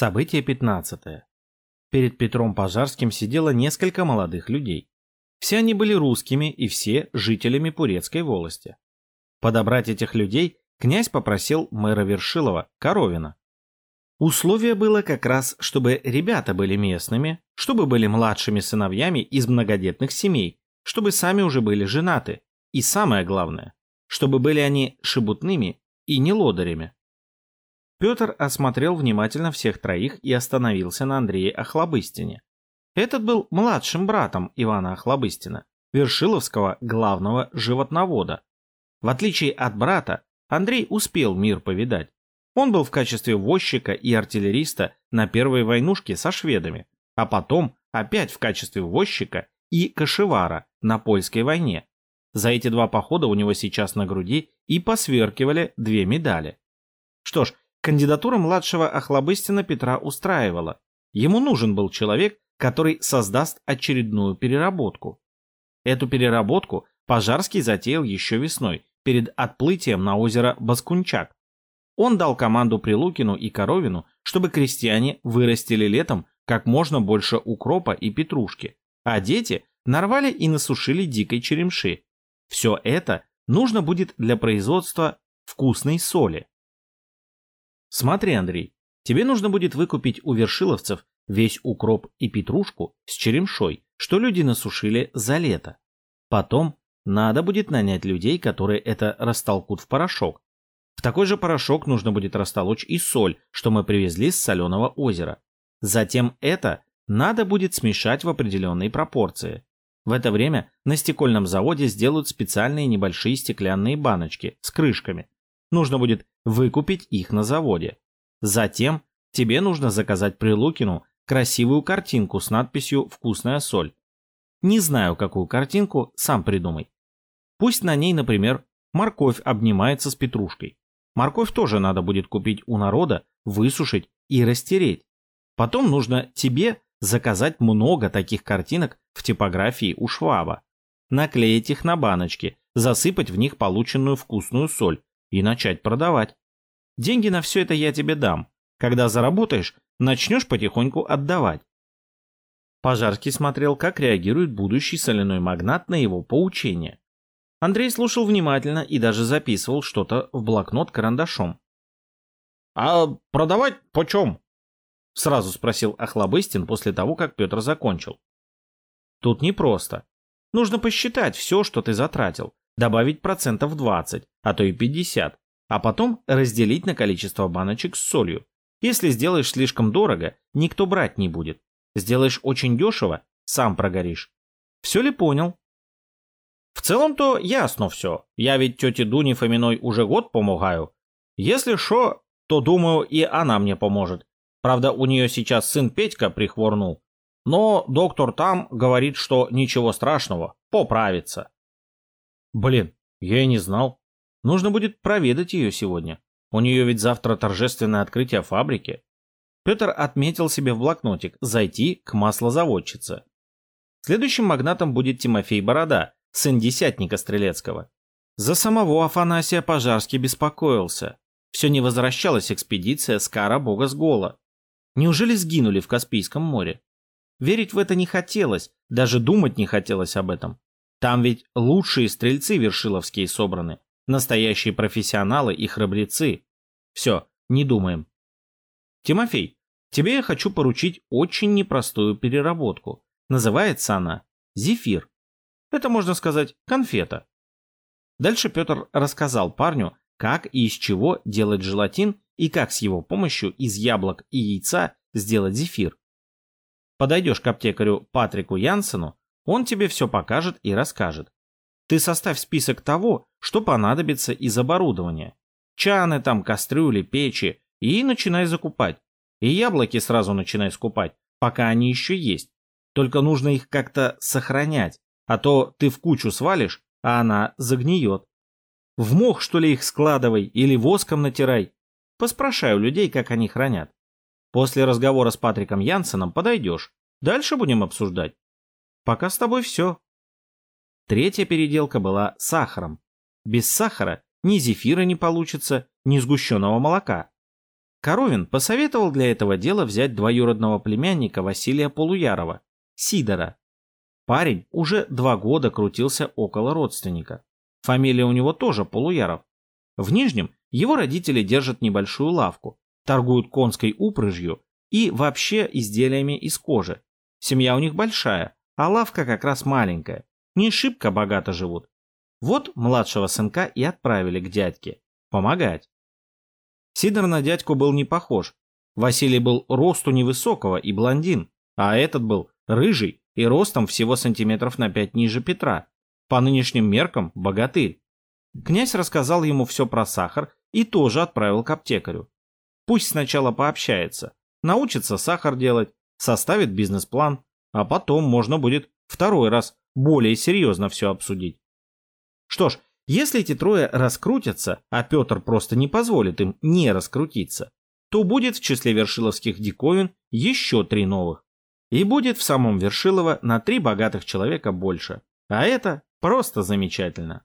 Событие 15. Перед Петром Пожарским сидело несколько молодых людей. Все они были русскими и все жителями Пурецкой волости. Подобрать этих людей князь попросил мэра Вершилова, Коровина. Условие было как раз, чтобы ребята были местными, чтобы были младшими сыновьями из многодетных семей, чтобы сами уже были женаты, и самое главное, чтобы были они шебутными и не лодырями. Петр осмотрел внимательно всех троих и остановился на Андрее Охлобыстине. Этот был младшим братом Ивана Охлобыстина, Вершиловского главного животновода. В отличие от брата, Андрей успел мир повидать. Он был в качестве возчика и артиллериста на первой войнушке со шведами, а потом опять в качестве возчика и кошевара на польской войне. За эти два похода у него сейчас на груди и посверкивали две медали. Что ж, Кандидатура младшего Охлобыстина Петра устраивала. Ему нужен был человек, который создаст очередную переработку. Эту переработку Пожарский затеял еще весной, перед отплытием на озеро Баскунчак. Он дал команду Прилукину и Коровину, чтобы крестьяне вырастили летом как можно больше укропа и петрушки, а дети нарвали и насушили дикой черемши. Все это нужно будет для производства вкусной соли. Смотри, Андрей, тебе нужно будет выкупить у вершиловцев весь укроп и петрушку с черемшой, что люди насушили за лето. Потом надо будет нанять людей, которые это растолкут в порошок. В такой же порошок нужно будет растолочь и соль, что мы привезли с соленого озера. Затем это надо будет смешать в определенной пропорции. В это время на стекольном заводе сделают специальные небольшие стеклянные баночки с крышками. Нужно будет выкупить их на заводе. Затем тебе нужно заказать Прилукину красивую картинку с надписью «Вкусная соль». Не знаю, какую картинку, сам придумай. Пусть на ней, например, морковь обнимается с петрушкой. Морковь тоже надо будет купить у народа, высушить и растереть. Потом нужно тебе заказать много таких картинок в типографии у Шваба. Наклеить их на баночки, засыпать в них полученную вкусную соль и начать продавать. Деньги на все это я тебе дам. Когда заработаешь, начнешь потихоньку отдавать. Пожарский смотрел, как реагирует будущий соляной магнат на его поучение. Андрей слушал внимательно и даже записывал что-то в блокнот карандашом. «А продавать почем?» — сразу спросил Охлобыстин после того, как Петр закончил. «Тут непросто. Нужно посчитать все, что ты затратил, добавить процентов 20, а то и 50, а потом разделить на количество баночек с солью. Если сделаешь слишком дорого, никто брать не будет. Сделаешь очень дешево, сам прогоришь. Все ли понял? В целом-то ясно все. Я ведь тете Дуне Фоминой уже год помогаю. Если что, то, думаю, и она мне поможет. Правда, у нее сейчас сын Петька прихворнул. Но доктор там говорит, что ничего страшного, поправится. Блин, я и не знал. Нужно будет проведать ее сегодня. У нее ведь завтра торжественное открытие фабрики. Петр отметил себе в блокнотик зайти к маслозаводчице. Следующим магнатом будет Тимофей Борода, сын десятника Стрелецкого. За самого Афанасия Пожарский беспокоился. Все не возвращалась экспедиция с кара бога с гола. Неужели сгинули в Каспийском море? Верить в это не хотелось, даже думать не хотелось об этом. Там ведь лучшие стрельцы вершиловские собраны, настоящие профессионалы и храбрецы. Все, не думаем. Тимофей, тебе я хочу поручить очень непростую переработку. Называется она зефир. Это, можно сказать, конфета. Дальше Петр рассказал парню, как и из чего делать желатин и как с его помощью из яблок и яйца сделать зефир. Подойдешь к аптекарю Патрику Янсену, он тебе все покажет и расскажет. Ты составь список того, что понадобится из оборудования. Чаны там, кастрюли, печи. И начинай закупать. И яблоки сразу начинай скупать, пока они еще есть. Только нужно их как-то сохранять, а то ты в кучу свалишь, а она загниет. В мох, что ли, их складывай или воском натирай. Поспрашаю людей, как они хранят. После разговора с Патриком Янсеном подойдешь. Дальше будем обсуждать. Пока с тобой все. Третья переделка была сахаром. Без сахара ни зефира не получится, ни сгущенного молока. Коровин посоветовал для этого дела взять двоюродного племянника Василия Полуярова, Сидора. Парень уже два года крутился около родственника. Фамилия у него тоже Полуяров. В Нижнем его родители держат небольшую лавку, торгуют конской упряжью и вообще изделиями из кожи. Семья у них большая, а лавка как раз маленькая. Не шибко богато живут. Вот младшего сынка и отправили к дядьке. Помогать. Сидор на дядьку был не похож. Василий был росту невысокого и блондин, а этот был рыжий и ростом всего сантиметров на пять ниже Петра. По нынешним меркам богатырь. Князь рассказал ему все про сахар и тоже отправил к аптекарю. Пусть сначала пообщается, научится сахар делать, составит бизнес-план, а потом можно будет второй раз более серьезно все обсудить. Что ж, если эти трое раскрутятся, а Петр просто не позволит им не раскрутиться, то будет в числе вершиловских диковин еще три новых. И будет в самом Вершилово на три богатых человека больше. А это просто замечательно.